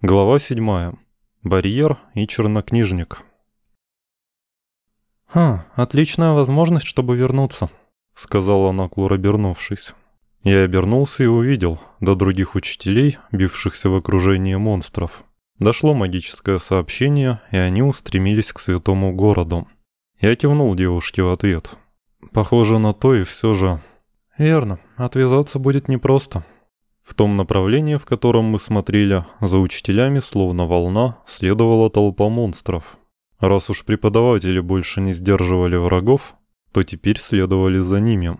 Глава 7. Барьер и чернокнижник. «Ха, отличная возможность, чтобы вернуться», — сказала Наклур, обернувшись. Я обернулся и увидел, до других учителей, бившихся в окружении монстров. Дошло магическое сообщение, и они устремились к святому городу. Я кивнул девушке в ответ. Похоже на то, и все же... «Верно, отвязаться будет непросто», в том направлении, в котором мы смотрели, за учителями, словно волна, следовала толпа монстров. Раз уж преподаватели больше не сдерживали врагов, то теперь следовали за ними.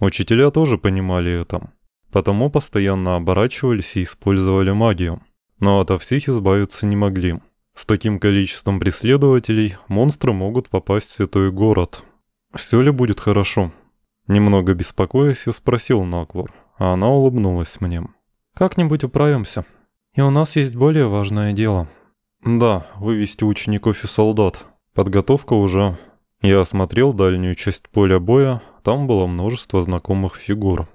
Учителя тоже понимали это, потому постоянно оборачивались и использовали магию. Но ото всех избавиться не могли. С таким количеством преследователей монстры могут попасть в святой город. «Все ли будет хорошо?» Немного беспокоясь, я спросил Наклор а она улыбнулась мне. «Как-нибудь управимся. И у нас есть более важное дело». «Да, вывести учеников и солдат. Подготовка уже...» Я осмотрел дальнюю часть поля боя, там было множество знакомых фигур.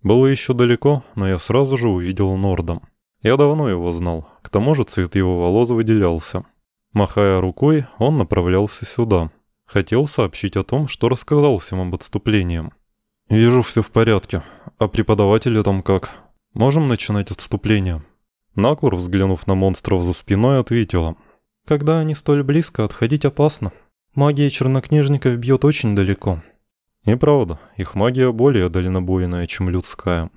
Было еще далеко, но я сразу же увидел Нордом. Я давно его знал, к тому же цвет его волос выделялся. Махая рукой, он направлялся сюда. Хотел сообщить о том, что рассказал всем об отступлении. «Вижу, все в порядке. А преподаватели там как? Можем начинать отступление?» Наклор, взглянув на монстров за спиной, ответила. «Когда они столь близко, отходить опасно. Магия чернокнижников бьет очень далеко». И правда, их магия более дальнобойная, чем людская.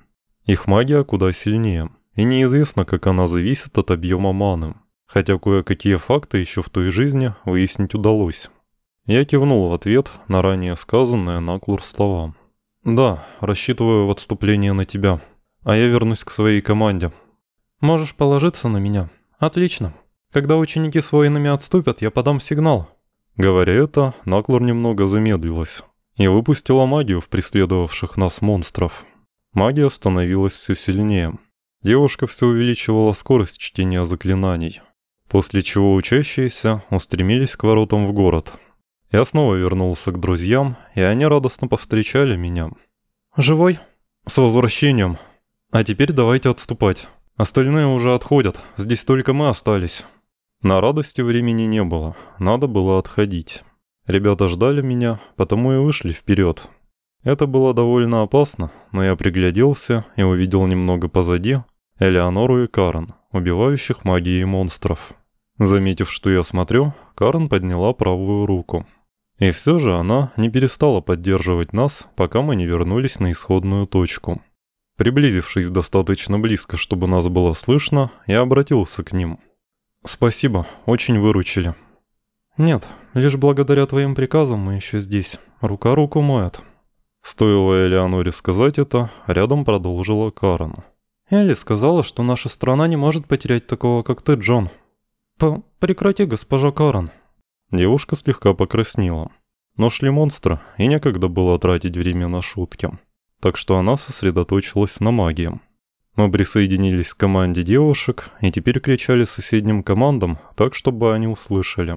Их магия куда сильнее, и неизвестно, как она зависит от объема маны. Хотя кое-какие факты еще в той жизни выяснить удалось. Я кивнул в ответ на ранее сказанное Наклур слова. «Да, рассчитываю в отступлении на тебя. А я вернусь к своей команде». «Можешь положиться на меня. Отлично. Когда ученики с воинами отступят, я подам сигнал». Говоря это, Наклор немного замедлилась и выпустила магию в преследовавших нас монстров. Магия становилась все сильнее. Девушка все увеличивала скорость чтения заклинаний, после чего учащиеся устремились к воротам в город – я снова вернулся к друзьям, и они радостно повстречали меня. «Живой?» «С возвращением. А теперь давайте отступать. Остальные уже отходят, здесь только мы остались». На радости времени не было, надо было отходить. Ребята ждали меня, потому и вышли вперед. Это было довольно опасно, но я пригляделся и увидел немного позади Элеонору и Карен, убивающих магией монстров. Заметив, что я смотрю, Карен подняла правую руку. И все же она не перестала поддерживать нас, пока мы не вернулись на исходную точку. Приблизившись достаточно близко, чтобы нас было слышно, я обратился к ним. «Спасибо, очень выручили». «Нет, лишь благодаря твоим приказам мы еще здесь. Рука руку моет». Стоило Элеоноре сказать это, рядом продолжила Карен. «Элли сказала, что наша страна не может потерять такого, как ты, Джон». П «Прекрати, госпожа Карен», Девушка слегка покраснела. Но шли монстры, и некогда было тратить время на шутки. Так что она сосредоточилась на магии. Мы присоединились к команде девушек и теперь кричали соседним командам, так чтобы они услышали.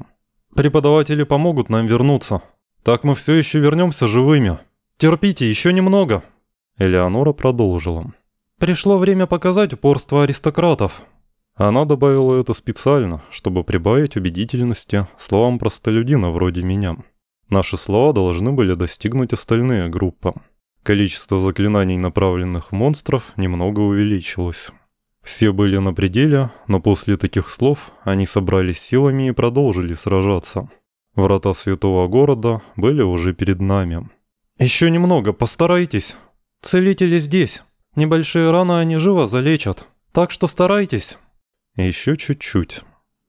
«Преподаватели помогут нам вернуться. Так мы все еще вернемся живыми. Терпите, еще немного!» Элеонора продолжила. «Пришло время показать упорство аристократов. Она добавила это специально, чтобы прибавить убедительности словам простолюдина вроде меня. Наши слова должны были достигнуть остальные группы. Количество заклинаний, направленных монстров, немного увеличилось. Все были на пределе, но после таких слов они собрались силами и продолжили сражаться. Врата святого города были уже перед нами. «Еще немного, постарайтесь. Целители здесь. Небольшие раны они живо залечат. Так что старайтесь». Еще чуть-чуть.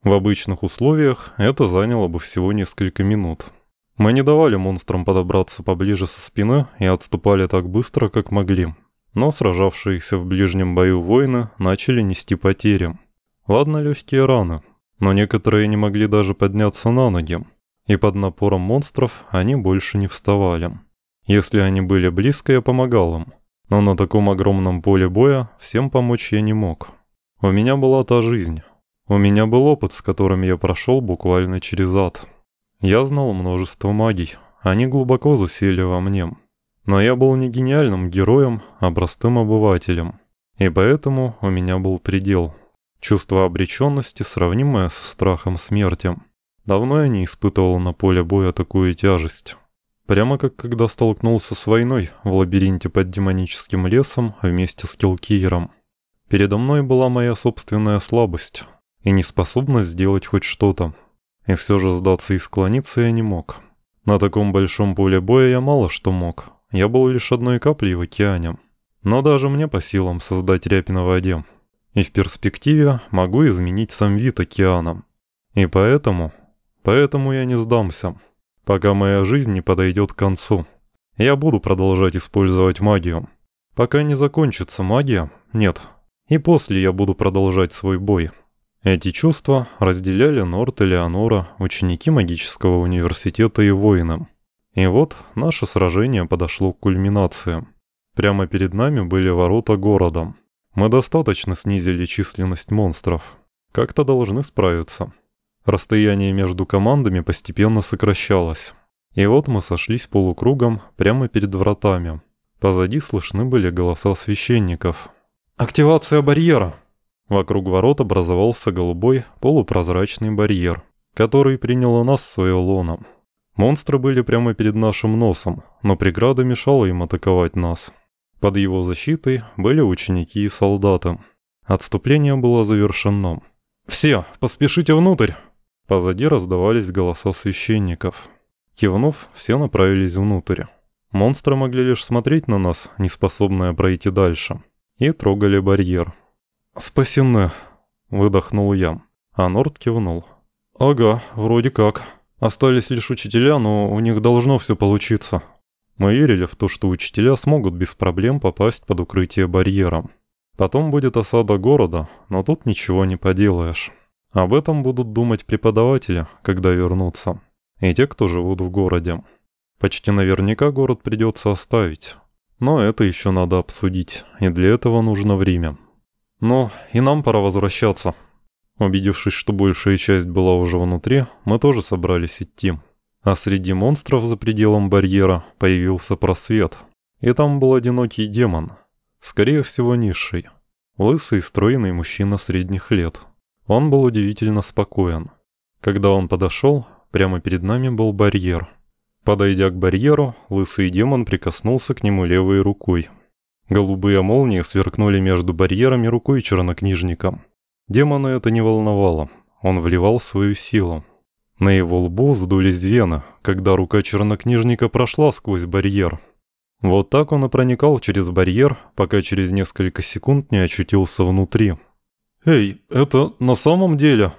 В обычных условиях это заняло бы всего несколько минут. Мы не давали монстрам подобраться поближе со спины и отступали так быстро, как могли. Но сражавшиеся в ближнем бою воины начали нести потери. Ладно, легкие раны, но некоторые не могли даже подняться на ноги. И под напором монстров они больше не вставали. Если они были близко, я помогал им. Но на таком огромном поле боя всем помочь я не мог. У меня была та жизнь. У меня был опыт, с которым я прошел буквально через ад. Я знал множество магий. Они глубоко засели во мне. Но я был не гениальным героем, а простым обывателем. И поэтому у меня был предел. Чувство обреченности, сравнимое со страхом смерти. Давно я не испытывал на поле боя такую тяжесть. Прямо как когда столкнулся с войной в лабиринте под демоническим лесом вместе с Килкиером. Передо мной была моя собственная слабость и неспособность сделать хоть что-то. И все же сдаться и склониться я не мог. На таком большом поле боя я мало что мог. Я был лишь одной каплей в океане. Но даже мне по силам создать рябь на воде. И в перспективе могу изменить сам вид океана. И поэтому... Поэтому я не сдамся пока моя жизнь не подойдет к концу. Я буду продолжать использовать магию. Пока не закончится магия, нет. И после я буду продолжать свой бой. Эти чувства разделяли Норт и Леонора, ученики магического университета и воины. И вот наше сражение подошло к кульминации. Прямо перед нами были ворота города. Мы достаточно снизили численность монстров. Как-то должны справиться. Расстояние между командами постепенно сокращалось. И вот мы сошлись полукругом прямо перед вратами. Позади слышны были голоса священников. «Активация барьера!» Вокруг ворот образовался голубой полупрозрачный барьер, который принял у нас свое лоно. Монстры были прямо перед нашим носом, но преграда мешала им атаковать нас. Под его защитой были ученики и солдаты. Отступление было завершено. «Все, поспешите внутрь!» Позади раздавались голоса священников. Кивнув, все направились внутрь. Монстры могли лишь смотреть на нас, не способные пройти дальше, и трогали барьер. «Спасены», — выдохнул я, а Норд кивнул. «Ага, вроде как. Остались лишь учителя, но у них должно все получиться». Мы верили в то, что учителя смогут без проблем попасть под укрытие барьера. Потом будет осада города, но тут ничего не поделаешь. Об этом будут думать преподаватели, когда вернутся. И те, кто живут в городе. Почти наверняка город придется оставить. Но это еще надо обсудить, и для этого нужно время. Но и нам пора возвращаться. Убедившись, что большая часть была уже внутри, мы тоже собрались идти. А среди монстров за пределом барьера появился просвет. И там был одинокий демон. Скорее всего, низший. Лысый, стройный мужчина средних лет. Он был удивительно спокоен. Когда он подошел, прямо перед нами был барьер. Подойдя к барьеру, лысый демон прикоснулся к нему левой рукой. Голубые молнии сверкнули между барьерами рукой чернокнижника. Демона это не волновало, он вливал свою силу. На его лбу вздулись вены, когда рука чернокнижника прошла сквозь барьер. Вот так он и проникал через барьер, пока через несколько секунд не очутился внутри. «Эй, это на самом деле?»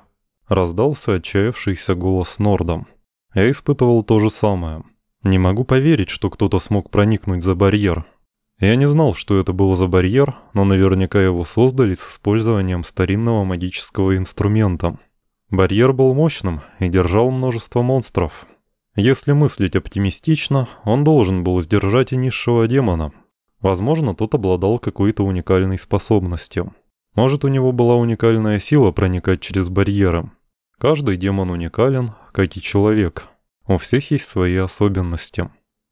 Раздался отчаявшийся голос Нордом. Я испытывал то же самое. Не могу поверить, что кто-то смог проникнуть за барьер. Я не знал, что это был за барьер, но наверняка его создали с использованием старинного магического инструмента. Барьер был мощным и держал множество монстров. Если мыслить оптимистично, он должен был сдержать и низшего демона. Возможно, тот обладал какой-то уникальной способностью. Может, у него была уникальная сила проникать через барьеры. Каждый демон уникален, как и человек. У всех есть свои особенности.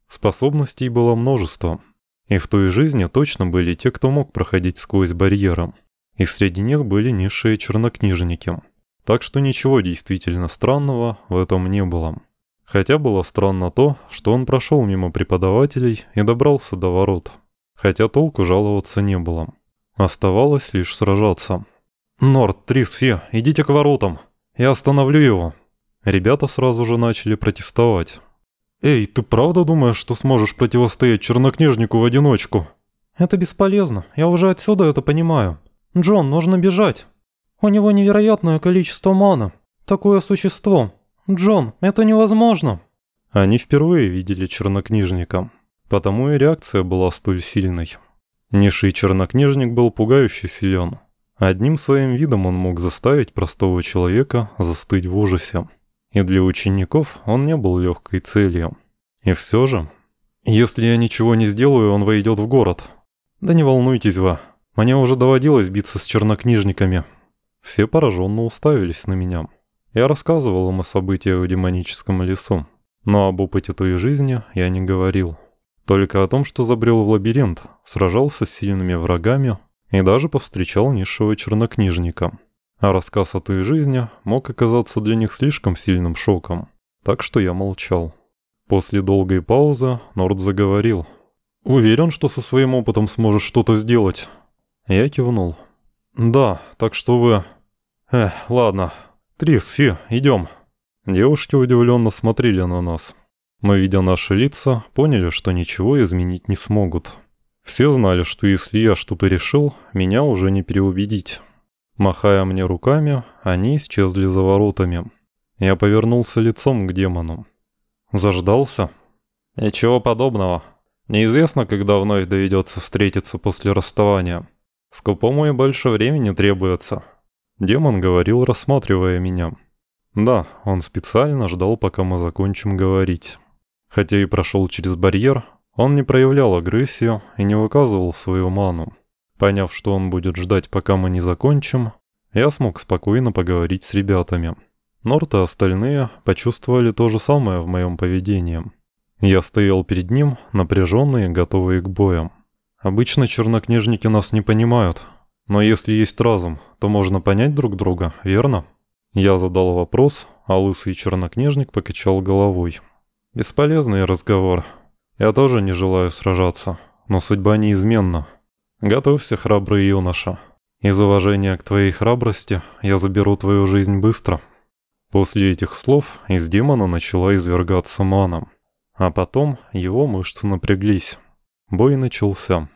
Способностей было множество. И в той жизни точно были те, кто мог проходить сквозь барьеры. И среди них были низшие чернокнижники. Так что ничего действительно странного в этом не было. Хотя было странно то, что он прошел мимо преподавателей и добрался до ворот. Хотя толку жаловаться не было. Оставалось лишь сражаться. «Норд, Трисфе, идите к воротам. Я остановлю его». Ребята сразу же начали протестовать. «Эй, ты правда думаешь, что сможешь противостоять чернокнижнику в одиночку?» «Это бесполезно. Я уже отсюда это понимаю. Джон, нужно бежать. У него невероятное количество мана. Такое существо. Джон, это невозможно». Они впервые видели чернокнижника, потому и реакция была столь сильной. Низший чернокнижник был пугающе силен. Одним своим видом он мог заставить простого человека застыть в ужасе. И для учеников он не был легкой целью. И все же... «Если я ничего не сделаю, он войдет в город». «Да не волнуйтесь вы, мне уже доводилось биться с чернокнижниками». Все пораженно уставились на меня. Я рассказывал им о событиях в демоническом лесу, но об опыте той жизни я не говорил. Только о том, что забрел в лабиринт, сражался с сильными врагами и даже повстречал низшего чернокнижника. А рассказ о той жизни мог оказаться для них слишком сильным шоком. Так что я молчал. После долгой паузы Норд заговорил. «Уверен, что со своим опытом сможешь что-то сделать?» Я кивнул. «Да, так что вы...» «Эх, ладно. Трис, Фи, идем». Девушки удивленно смотрели на нас. Но, видя наши лица, поняли, что ничего изменить не смогут. Все знали, что если я что-то решил, меня уже не переубедить. Махая мне руками, они исчезли за воротами. Я повернулся лицом к демону. Заждался? Ничего подобного. Неизвестно, когда вновь доведется встретиться после расставания. Скупому и больше времени требуется. Демон говорил, рассматривая меня. Да, он специально ждал, пока мы закончим говорить. Хотя и прошел через барьер, он не проявлял агрессию и не выказывал свою ману. Поняв, что он будет ждать, пока мы не закончим, я смог спокойно поговорить с ребятами. Норт и остальные почувствовали то же самое в моем поведении. Я стоял перед ним, напряженный и готовый к боям. Обычно чернокнижники нас не понимают, но если есть разум, то можно понять друг друга, верно? Я задал вопрос, а лысый чернокнижник покачал головой. Бесполезный разговор. Я тоже не желаю сражаться, но судьба неизменна. Готовься, храбрый юноша. Из уважения к твоей храбрости я заберу твою жизнь быстро. После этих слов из демона начала извергаться мана. А потом его мышцы напряглись. Бой начался.